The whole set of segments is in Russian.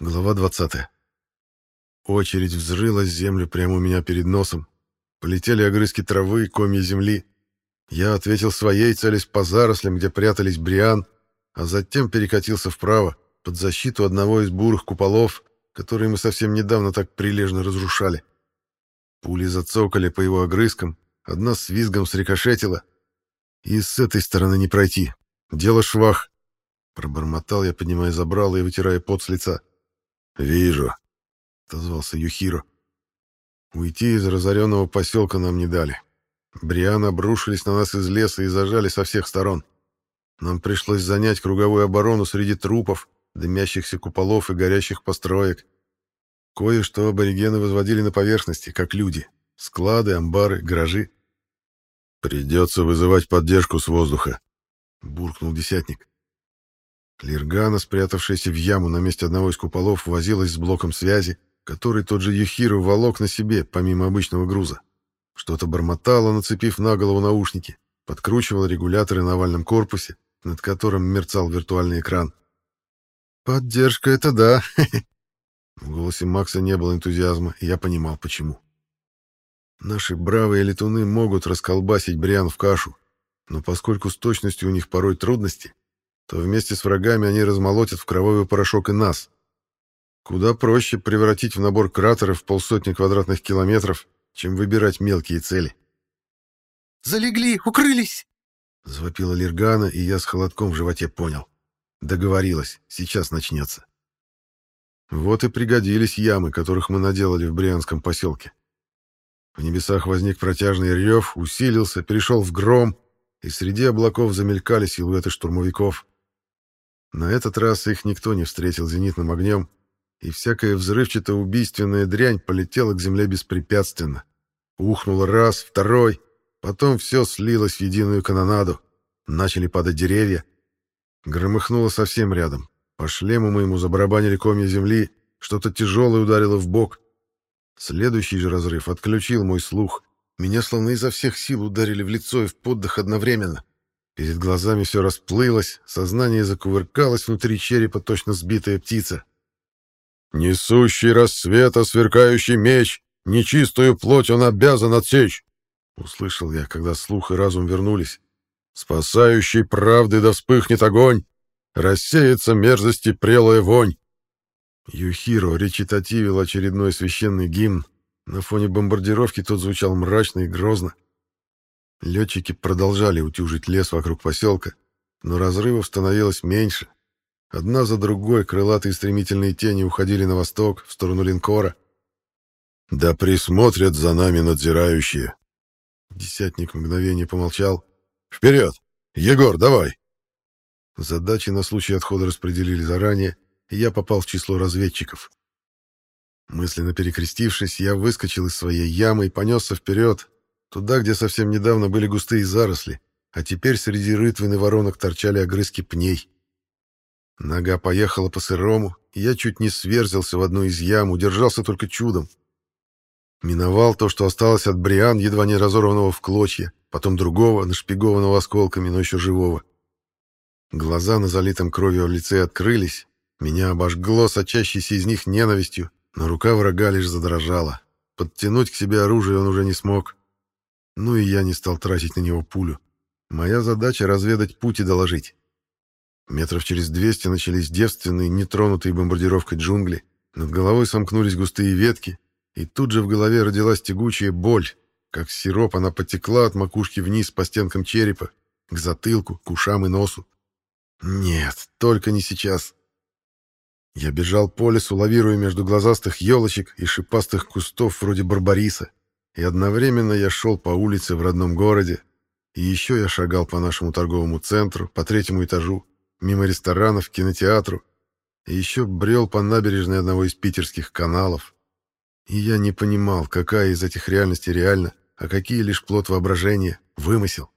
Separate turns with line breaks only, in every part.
Глава 20. Очередь взрылась землю прямо у меня перед носом. Полетели огрызки травы, комья земли. Я ответил своей, целясь по зарослям, где прятались Бриан, а затем перекатился вправо, под защиту одного из бурых куполов, которые мы совсем недавно так прилежно разрушали. Пули зацокали по его огрызкам, одна с визгом срикошетила. И с этой стороны не пройти. Дело швах. Пробормотал я, поднимая забрало и вытирая пот с лица. «Вижу», — отозвался Юхиро. Уйти из разоренного поселка нам не дали. Бриан обрушились на нас из леса и зажали со всех сторон. Нам пришлось занять круговую оборону среди трупов, дымящихся куполов и горящих построек. Кое-что аборигены возводили на поверхности, как люди. Склады, амбары, гаражи. «Придется вызывать поддержку с воздуха», — буркнул десятник. Лиргана, спрятавшаяся в яму на месте одного из куполов, возилась с блоком связи, который тот же Юхиру волок на себе, помимо обычного груза. Что-то бормотало, нацепив на голову наушники, подкручивал регуляторы на овальном корпусе, над которым мерцал виртуальный экран. «Поддержка — это да!» В голосе Макса не было энтузиазма, и я понимал, почему. Наши бравые летуны могут расколбасить Бриан в кашу, но поскольку с точностью у них порой трудности, то вместе с врагами они размолотят в кровавый порошок и нас. Куда проще превратить в набор кратеров полсотни квадратных километров, чем выбирать мелкие цели.
«Залегли, укрылись!»
— завопила Лиргана, и я с холодком в животе понял. Договорилась, сейчас начнется. Вот и пригодились ямы, которых мы наделали в Брианском поселке. В небесах возник протяжный рев, усилился, перешел в гром, и среди облаков замелькали силуэты штурмовиков. На этот раз их никто не встретил зенитным огнем, и всякая взрывчато-убийственная дрянь полетела к земле беспрепятственно. Ухнуло раз, второй, потом все слилось в единую канонаду. Начали падать деревья. Громыхнуло совсем рядом. По шлему моему забарабанили комья земли, что-то тяжелое ударило в бок. Следующий же разрыв отключил мой слух. Меня словно изо всех сил ударили в лицо и в поддых одновременно. Перед глазами все расплылось, сознание закувыркалось внутри черепа, точно сбитая птица. «Несущий рассвета сверкающий меч, нечистую плоть он обязан отсечь!» Услышал я, когда слух и разум вернулись. «Спасающий правды да вспыхнет огонь, рассеется мерзости прелая вонь!» Юхиро речитативил очередной священный гимн. На фоне бомбардировки тот звучал мрачно и грозно. Летчики продолжали утюжить лес вокруг поселка, но разрывов становилось меньше. Одна за другой крылатые стремительные тени уходили на восток, в сторону линкора. «Да присмотрят за нами надзирающие!» Десятник мгновение помолчал. «Вперед! Егор, давай!» Задачи на случай отхода распределили заранее, и я попал в число разведчиков. Мысленно перекрестившись, я выскочил из своей ямы и понесся вперед, Туда, где совсем недавно были густые заросли, а теперь среди рытвин воронок торчали огрызки пней. Нога поехала по сырому, и я чуть не сверзился в одну из ям, удержался только чудом. Миновал то, что осталось от Бриан, едва не разорванного в клочья, потом другого, нашпигованного осколками, но еще живого. Глаза на залитом кровью лице открылись, меня обожгло сочащейся из них ненавистью, но рука врага лишь задрожала. Подтянуть к себе оружие он уже не смог. Ну и я не стал тратить на него пулю. Моя задача — разведать путь и доложить. Метров через двести начались девственные, нетронутые бомбардировкой джунгли. Над головой сомкнулись густые ветки, и тут же в голове родилась тягучая боль. Как сироп она потекла от макушки вниз по стенкам черепа, к затылку, к ушам и носу. Нет, только не сейчас. Я бежал по лесу, лавируя между глазастых елочек и шипастых кустов вроде барбариса. И одновременно я шел по улице в родном городе, и еще я шагал по нашему торговому центру, по третьему этажу, мимо ресторанов, кинотеатру, и еще брел по набережной одного из питерских каналов. И я не понимал, какая из этих реальностей реальна, а какие лишь плод воображения, вымысел.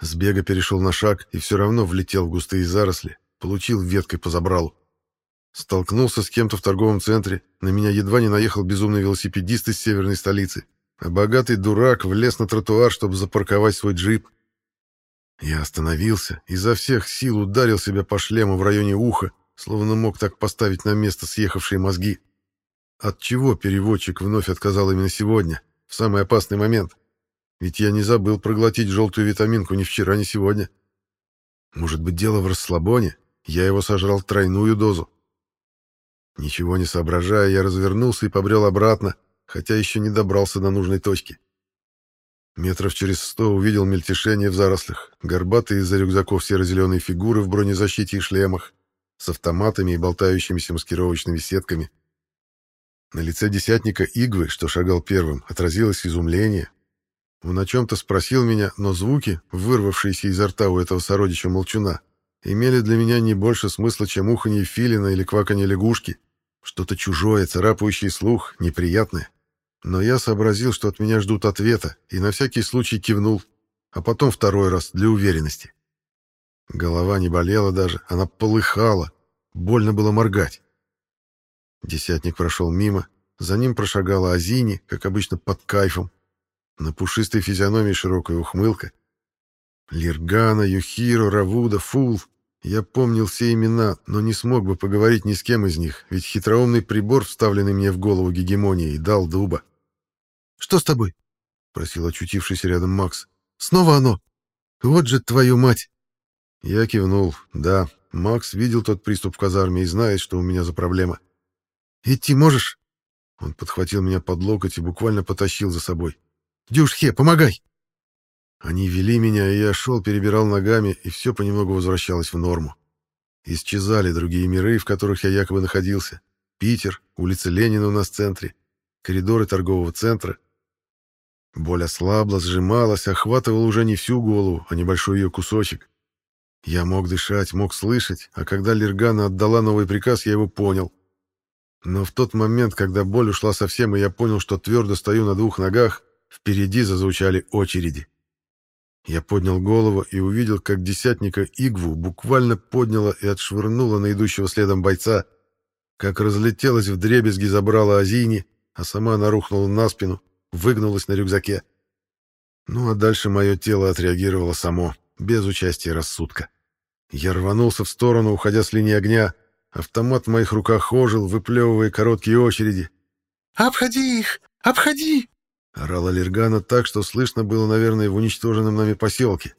С бега перешел на шаг и все равно влетел в густые заросли, получил веткой по забралу. Столкнулся с кем-то в торговом центре, на меня едва не наехал безумный велосипедист из северной столицы, а богатый дурак влез на тротуар, чтобы запарковать свой джип. Я остановился, изо всех сил ударил себя по шлему в районе уха, словно мог так поставить на место съехавшие мозги. От чего переводчик вновь отказал именно сегодня, в самый опасный момент? Ведь я не забыл проглотить желтую витаминку ни вчера, ни сегодня. Может быть, дело в расслабоне? Я его сожрал тройную дозу. Ничего не соображая, я развернулся и побрел обратно, хотя еще не добрался до нужной точки. Метров через сто увидел мельтешение в зарослях, горбатые из-за рюкзаков серо-зеленые фигуры в бронезащите и шлемах, с автоматами и болтающимися маскировочными сетками. На лице десятника Игвы, что шагал первым, отразилось изумление. Он о чем-то спросил меня, но звуки, вырвавшиеся изо рта у этого сородича молчуна, имели для меня не больше смысла, чем уханье филина или кваканье лягушки. Что-то чужое, царапающее слух, неприятное. Но я сообразил, что от меня ждут ответа, и на всякий случай кивнул, а потом второй раз, для уверенности. Голова не болела даже, она полыхала. Больно было моргать. Десятник прошел мимо. За ним прошагала Азини, как обычно, под кайфом. На пушистой физиономии широкая ухмылка. Лиргана, Юхиро, Равуда, Фул. Я помнил все имена, но не смог бы поговорить ни с кем из них, ведь хитроумный прибор, вставленный мне в голову гегемонией, дал дуба.
«Что с тобой?»
— просил очутившийся рядом Макс.
«Снова оно? Вот же твою мать!»
Я кивнул. Да, Макс видел тот приступ в казарме и знает, что у меня за проблема.
«Идти можешь?»
Он подхватил меня под локоть и буквально потащил за собой.
«Дюшхе, помогай!»
Они вели меня, и я шел, перебирал ногами, и все понемногу возвращалось в норму. Исчезали другие миры, в которых я якобы находился. Питер, улица Ленина у нас в центре, коридоры торгового центра. Боль ослабла, сжималась, охватывала уже не всю голову, а небольшой ее кусочек. Я мог дышать, мог слышать, а когда Лергана отдала новый приказ, я его понял. Но в тот момент, когда боль ушла совсем, и я понял, что твердо стою на двух ногах, впереди зазвучали очереди. Я поднял голову и увидел, как десятника Игву буквально подняла и отшвырнула на идущего следом бойца, как разлетелась в дребезги забрала Азини, а сама она рухнула на спину, выгнулась на рюкзаке. Ну а дальше мое тело отреагировало само, без участия рассудка. Я рванулся в сторону, уходя с линии огня. Автомат в моих руках ожил, выплевывая короткие очереди.
«Обходи их! Обходи!»
Орала Лергана так, что слышно было, наверное, в уничтоженном нами поселке.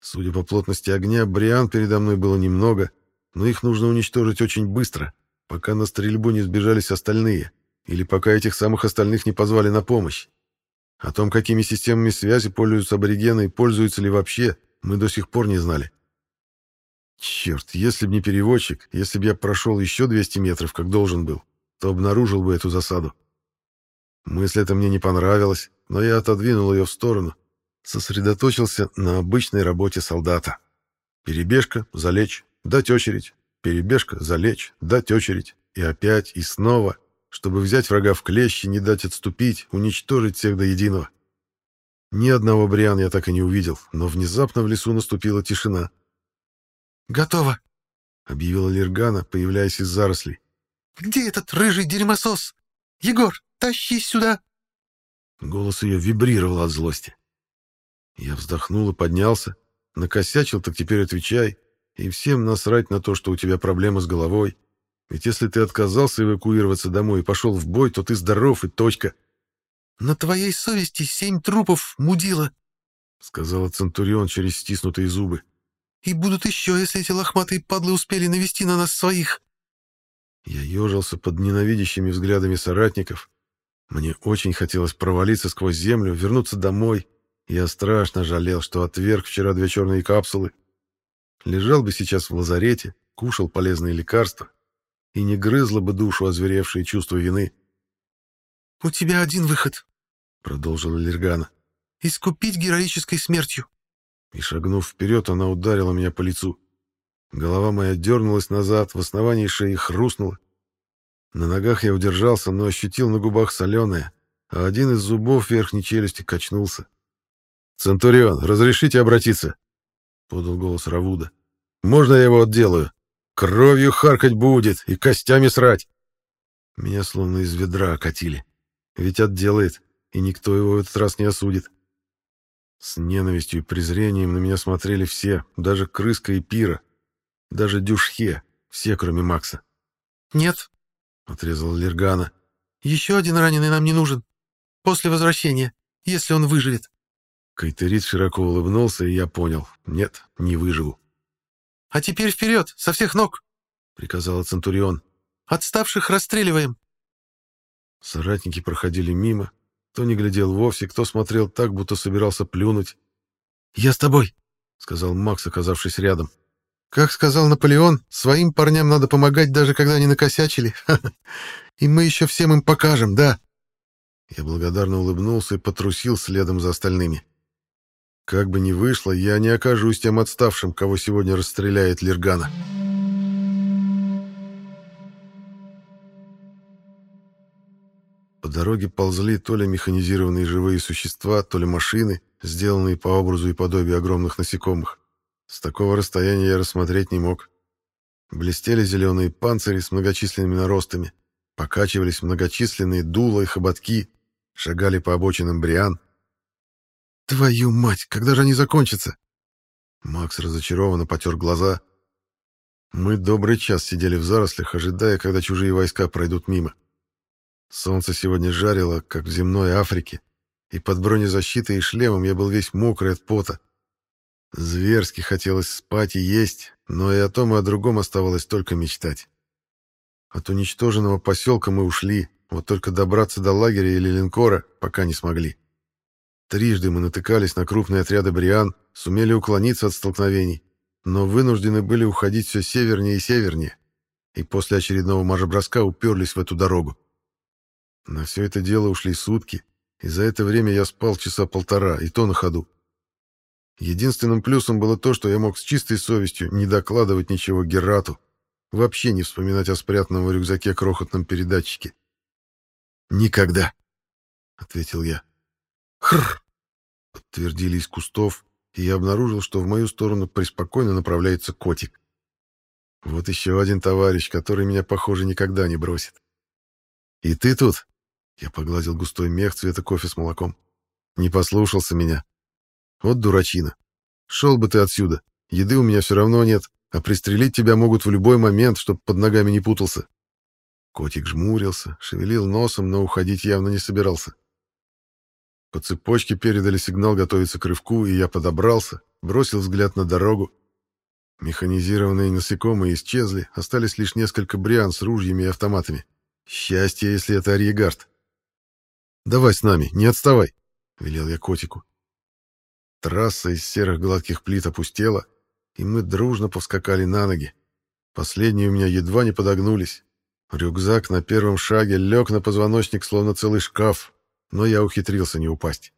Судя по плотности огня, бриан передо мной было немного, но их нужно уничтожить очень быстро, пока на стрельбу не сбежались остальные, или пока этих самых остальных не позвали на помощь. О том, какими системами связи пользуются аборигены и пользуются ли вообще, мы до сих пор не знали. Черт, если б не переводчик, если б я прошел еще 200 метров, как должен был, то обнаружил бы эту засаду. Мысль эта мне не понравилась, но я отодвинул ее в сторону, сосредоточился на обычной работе солдата. Перебежка, залечь, дать очередь, перебежка, залечь, дать очередь, и опять, и снова, чтобы взять врага в клещи, не дать отступить, уничтожить всех до единого. Ни одного Бриан я так и не увидел, но внезапно в лесу наступила тишина.
«Готово», —
объявила Лиргана, появляясь из зарослей.
«Где этот рыжий дерьмосос? Егор, Тащи сюда!»
Голос ее вибрировал от злости. Я вздохнул и поднялся. Накосячил, так теперь отвечай. И всем насрать на то, что у тебя проблемы с головой. Ведь если ты отказался эвакуироваться домой и пошел в бой, то ты здоров и точка.
— На твоей совести семь трупов, мудила, —
сказала Центурион через стиснутые зубы.
— И будут еще, если эти лохматые падлы успели навести на нас своих.
Я ежился под ненавидящими взглядами соратников, мне очень хотелось провалиться сквозь землю, вернуться домой. Я страшно жалел, что отверг вчера две черные капсулы. Лежал бы сейчас в лазарете, кушал полезные лекарства и не грызло бы душу озверевшие чувства вины.
«У тебя один выход», —
продолжила Лергана.
«Искупить героической смертью».
И, шагнув вперед, она ударила меня по лицу. Голова моя дернулась назад, в основании шеи хрустнула. На ногах я удержался, но ощутил на губах соленое, а один из зубов верхней челюсти качнулся. «Центурион, разрешите обратиться?» — подал голос Равуда. «Можно я его отделаю? Кровью харкать будет и костями срать!» Меня словно из ведра окатили. Ведь отделает, и никто его в этот раз не осудит. С ненавистью и презрением на меня смотрели все, даже крыска и пира, даже дюшхе, Все, кроме Макса.
«Нет», —
отрезала Лергана.
«Еще один раненый нам не нужен. После возвращения, если он выживет».
Кайтерит широко улыбнулся, и я понял. Нет, не выживу.
«А теперь вперед, со всех ног!»
— приказала Центурион.
«Отставших расстреливаем!»
Соратники проходили мимо. Кто не глядел вовсе, кто смотрел так, будто собирался плюнуть.
«Я с тобой!» — сказал Макс, оказавшись рядом. «Как сказал Наполеон, своим парням надо помогать, даже когда они накосячили. И мы еще всем им покажем, да?»
Я благодарно улыбнулся и потрусил следом за остальными. Как бы ни вышло, я не окажусь тем отставшим, кого сегодня расстреляет Лергана. По дороге ползли то ли механизированные живые существа, то ли машины, сделанные по образу и подобию огромных насекомых. С такого расстояния я рассмотреть не мог. Блестели зеленые панцири с многочисленными наростами, покачивались многочисленные дула и хоботки, шагали по обочинам бриан,
«Твою мать, когда же они закончатся?»
Макс разочарованно потер глаза. Мы добрый час сидели в зарослях, ожидая, когда чужие войска пройдут мимо. Солнце сегодня жарило, как в земной Африке, и под бронезащитой и шлемом я был весь мокрый от пота. Зверски хотелось спать и есть, но и о том, и о другом оставалось только мечтать. От уничтоженного поселка мы ушли, вот только добраться до лагеря или линкора пока не смогли. Трижды мы натыкались на крупные отряды бриан, сумели уклониться от столкновений, но вынуждены были уходить все севернее и севернее, и после очередного марш-броска уперлись в эту дорогу. На все это дело ушли сутки, и за это время я спал часа полтора, и то на ходу. Единственным плюсом было то, что я мог с чистой совестью не докладывать ничего Герату, вообще не вспоминать о спрятанном в рюкзаке крохотном передатчике. «Никогда», — ответил я.
«Хррр!»
— подтвердили из кустов, и я обнаружил, что в мою сторону преспокойно направляется котик. Вот еще один товарищ, который меня, похоже, никогда не бросит. «И ты тут?» — я погладил густой мех цвета кофе с молоком. «Не послушался меня. Вот дурачина. Шел бы ты отсюда. Еды у меня все равно нет, а пристрелить тебя могут в любой момент, чтоб под ногами не путался». Котик жмурился, шевелил носом, но уходить явно не собирался. По цепочке передали сигнал готовиться к рывку, и я подобрался, бросил взгляд на дорогу. Механизированные насекомые исчезли, остались лишь несколько бриан с ружьями и автоматами. Счастье, если это Арьегард. «Давай с нами, не отставай», — велел я котику. Трасса из серых гладких плит опустела, и мы дружно повскакали на ноги. Последние у меня едва не подогнулись. Рюкзак на первом шаге лег на позвоночник, словно целый шкаф, но я ухитрился не упасть.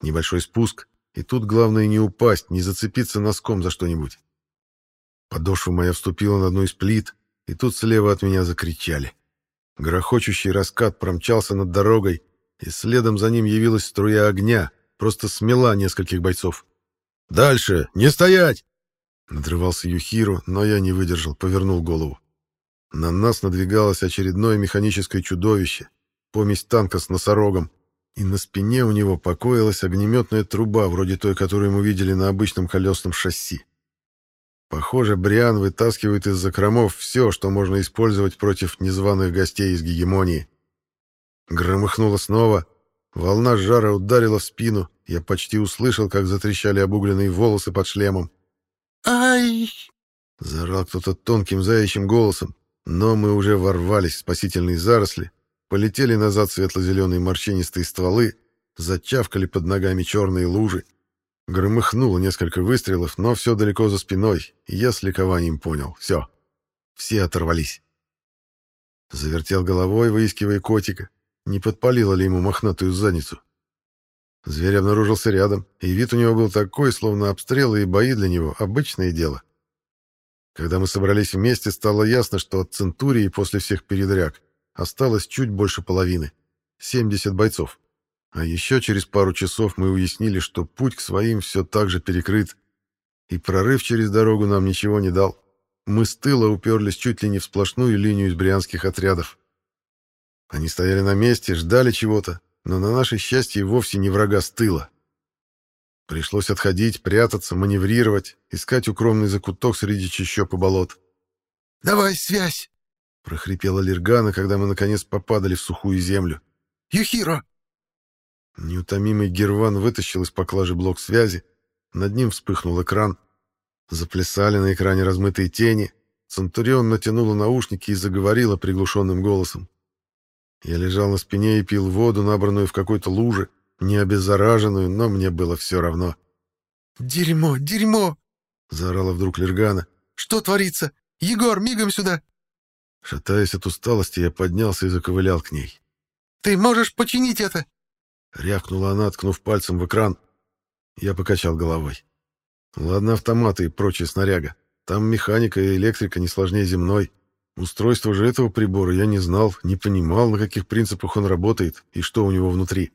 Небольшой спуск, и тут главное не упасть, не зацепиться носком за что-нибудь. Подошва моя вступила на одну из плит, и тут слева от меня закричали. Грохочущий раскат промчался над дорогой, и следом за ним явилась струя огня, просто смела нескольких бойцов. «Дальше! Не стоять!» Надрывался Юхиру, но я не выдержал, повернул голову. На нас надвигалось очередное механическое чудовище, помесь танка с носорогом, и на спине у него покоилась огнеметная труба, вроде той, которую мы видели на обычном колесном шасси. Похоже, Бриан вытаскивает из закромов все, что можно использовать против незваных гостей из гегемонии. Громыхнуло снова, волна жара ударила в спину, я почти услышал, как затрещали обугленные волосы под шлемом.
«Ай!»
— заорал кто-то тонким заячьим голосом, но мы уже ворвались в спасительные заросли, Полетели назад светло-зеленые морщинистые стволы, зачавкали под ногами черные лужи. Громыхнуло несколько выстрелов, но все далеко за спиной, и я с ликованием понял. Все. Все оторвались. Завертел головой, выискивая котика. Не подпалило ли ему мохнатую задницу? Зверь обнаружился рядом, и вид у него был такой, словно обстрелы и бои для него — обычное дело. Когда мы собрались вместе, стало ясно, что от Центурии после всех передряг осталось чуть больше половины — 70 бойцов. А еще через пару часов мы уяснили, что путь к своим все так же перекрыт, и прорыв через дорогу нам ничего не дал. Мы с тыла уперлись чуть ли не в сплошную линию из брианских отрядов. Они стояли на месте, ждали чего-то, но на наше счастье вовсе не врага с тыла. Пришлось отходить, прятаться, маневрировать, искать укромный закуток среди чащоб и болот.
Давай связь!» — прохрипела Лиргана, когда мы наконец попадали в сухую землю. «Юхиро!» Неутомимый Герван вытащил из поклажи блок связи. Над ним вспыхнул экран. Заплясали на экране размытые тени. Центурион натянула наушники и заговорила приглушенным голосом. Я лежал на спине и пил воду, набранную в какой-то луже, не обеззараженную, но мне было все равно. «Дерьмо, дерьмо!» — заорала вдруг Лергана. «Что творится? Егор, мигом сюда!» Шатаясь от усталости, я поднялся и заковылял к ней. «Ты можешь починить это?» — рявкнула она, ткнув пальцем в экран. Я покачал головой. «Ладно, автоматы и прочая снаряга. Там механика и электрика не сложнее земной. Устройство же этого прибора я не знал, не понимал, на каких принципах он работает и что у него внутри».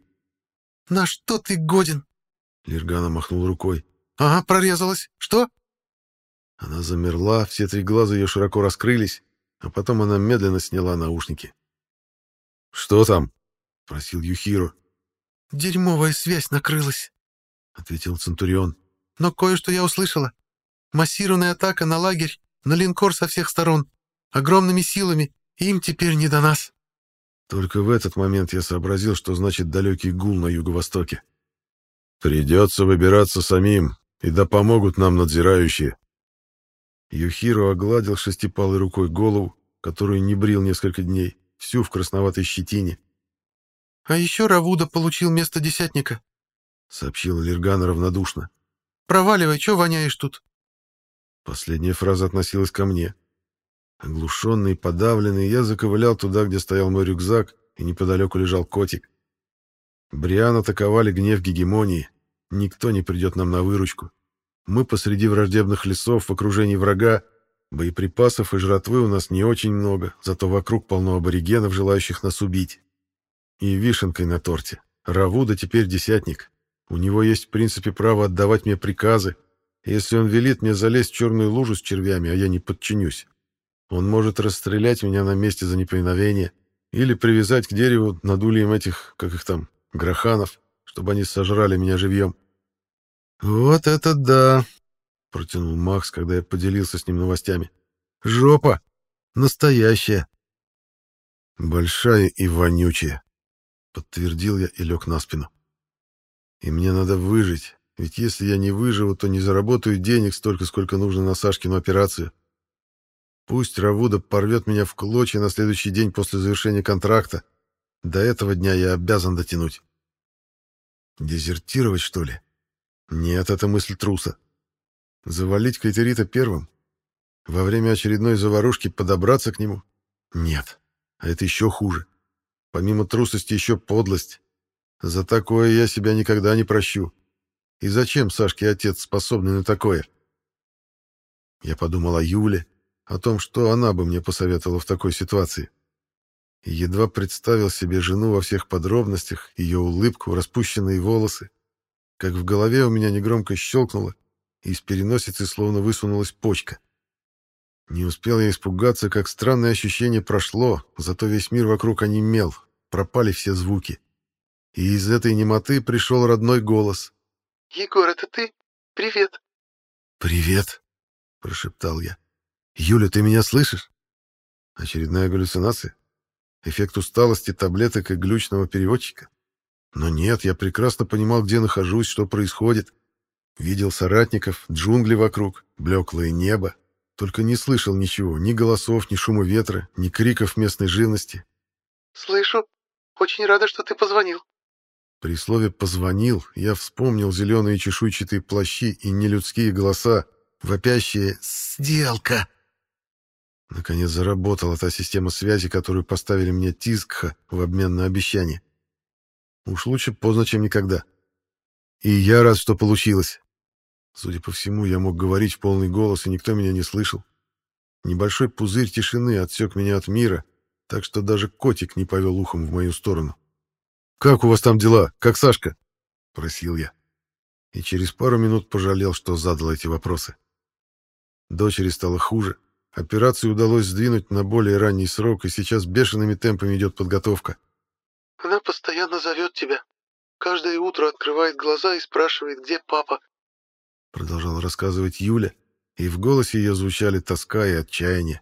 «На что ты годен?» Лергана махнул рукой. «Ага, прорезалась. Что?» Она замерла, все три глаза ее широко раскрылись, а потом она медленно сняла наушники. «Что там?» — просил Юхиро. «Дерьмовая связь накрылась», — ответил Центурион. «Но кое-что я услышала. Массированная атака на лагерь, на линкор со всех сторон, огромными силами, им теперь не до нас». Только в этот момент я сообразил, что значит далекий гул на юго-востоке.
«Придется выбираться самим, и да помогут нам надзирающие»,
Юхиро огладил шестипалой рукой голову, которую не брил несколько дней, всю в красноватой щетине. — А еще Равуда получил место десятника, — сообщила Лергана равнодушно. — Проваливай, что воняешь тут? Последняя фраза относилась ко мне. Оглушенный и подавленный, я заковылял туда, где стоял мой рюкзак, и неподалеку лежал котик. Бриан атаковали гнев гегемонии. Никто не придет нам на выручку. Мы посреди враждебных лесов в окружении врага. Боеприпасов и жратвы у нас не очень много, зато вокруг полно аборигенов, желающих нас убить. И вишенкой на торте. Равуда теперь десятник. У него есть в принципе право отдавать мне приказы. Если он велит мне залезть в черную лужу с червями, а я не подчинюсь, он может расстрелять меня на месте за неповиновение или привязать к дереву над ульем этих, как их там, гроханов, чтобы они сожрали меня живьем. «Вот это да!» — протянул Макс, когда я поделился с ним новостями. «Жопа! Настоящая!» «Большая и вонючая!» — подтвердил я и лег на спину. «И мне надо выжить, ведь если я не выживу, то не заработаю денег столько, сколько нужно на Сашкину операцию. Пусть Равуда порвет меня в клочья на следующий день после завершения контракта. До этого дня я обязан дотянуть. Дезертировать, что ли?» Нет, это мысль труса. Завалить Кайтерита первым? Во время очередной заварушки подобраться к нему? Нет. А это еще хуже. Помимо трусости еще подлость. За такое я себя никогда не прощу. И зачем Сашке отец способный на такое? Я подумал о Юле, о том, что она бы мне посоветовала в такой ситуации. И едва представил себе жену во всех подробностях, ее улыбку, распущенные волосы, как в голове у меня негромко щелкнуло, и из переносицы словно высунулась почка. Не успел я испугаться, как странное ощущение прошло, зато весь мир вокруг онемел, пропали все звуки. И из этой немоты пришел родной голос. «Егор, это ты? Привет!» «Привет!» — прошептал я. «Юля, ты меня слышишь?» Очередная галлюцинация? Эффект усталости, таблеток и глючного переводчика? Но нет, я прекрасно понимал, где нахожусь, что происходит. Видел соратников, джунгли вокруг, блеклое небо. Только не слышал ничего, ни голосов, ни шума ветра, ни криков местной живности. «Слышу. Очень рада, что ты позвонил». При слове «позвонил» я вспомнил зеленые чешуйчатые плащи и нелюдские голоса, вопящие «Сделка!». Наконец заработала та система связи, которую поставили мне Тискха в обмен на обещание. Уж лучше поздно, чем никогда. И я рад, что получилось. Судя по всему, я мог говорить в полный голос, и никто меня не слышал. Небольшой пузырь тишины отсек меня от мира, так что даже котик не повел ухом в мою сторону. «Как у вас там дела? Как Сашка?» — просил я. И через пару минут пожалел, что задал эти вопросы. Дочери стало хуже. Операцию удалось сдвинуть на более ранний срок, и сейчас бешеными темпами идет подготовка. Она постоянно зовет тебя. Каждое утро открывает глаза и спрашивает, где папа. Продолжала рассказывать Юля, и в голосе ее звучали тоска и отчаяние.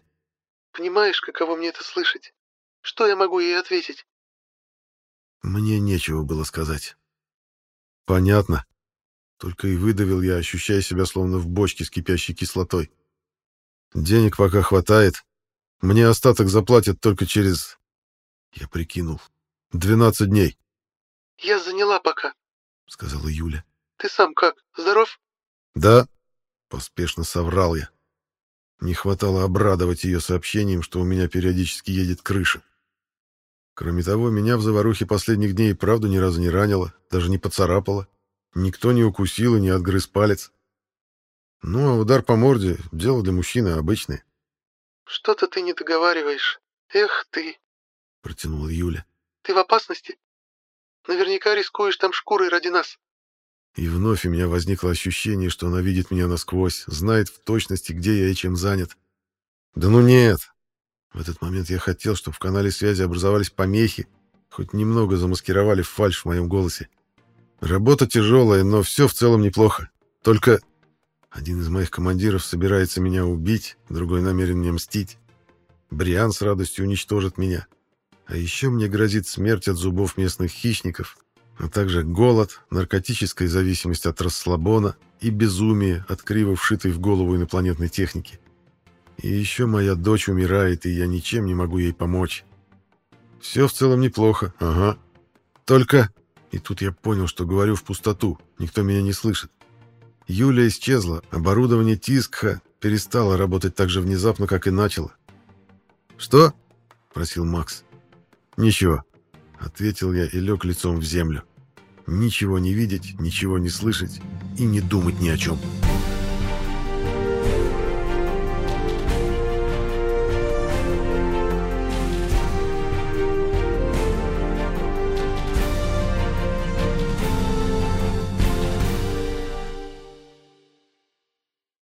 Понимаешь, каково мне это слышать? Что я могу ей ответить?
Мне нечего было сказать. Понятно. Только и выдавил я, ощущая себя словно в бочке с кипящей кислотой. Денег пока хватает. Мне остаток заплатят только через... Я прикинул. Двенадцать дней.
Я заняла пока,
сказала Юля.
Ты сам как, здоров?
Да, поспешно соврал я. Не хватало обрадовать ее сообщением, что у меня периодически едет крыша. Кроме того, меня в заварухе последних дней правду ни разу не ранило, даже не поцарапало. Никто не укусил и не отгрыз палец. Ну, а удар по морде — дело для мужчины обычное.
«Что-то ты не договариваешь. Эх ты!»
— протянула Юля.
«Ты в опасности? Наверняка рискуешь там шкурой ради нас».
И вновь у меня возникло ощущение, что она видит меня насквозь, знает в точности, где я и чем занят. Да ну нет, в этот момент я хотел, чтобы в канале связи образовались помехи, хоть немного замаскировали фальшь в моем голосе. Работа тяжелая, но все в целом неплохо. Только один из моих командиров собирается меня убить, другой намерен мне мстить. Бриан с радостью уничтожит меня. А еще мне грозит смерть от зубов местных хищников, а также голод, наркотическая зависимость от расслабона и безумие от криво вшитой в голову инопланетной техники. И еще моя дочь умирает, и я ничем не могу ей помочь. Все в целом неплохо, ага. Только... И тут я понял, что говорю в пустоту, никто меня не слышит. Юля исчезла, оборудование Тискха перестало работать так же внезапно, как и начало. «Что?» — просил Макс. «Ничего», — ответил я и лег лицом в землю. «Ничего не видеть, ничего не слышать и не думать ни о чем».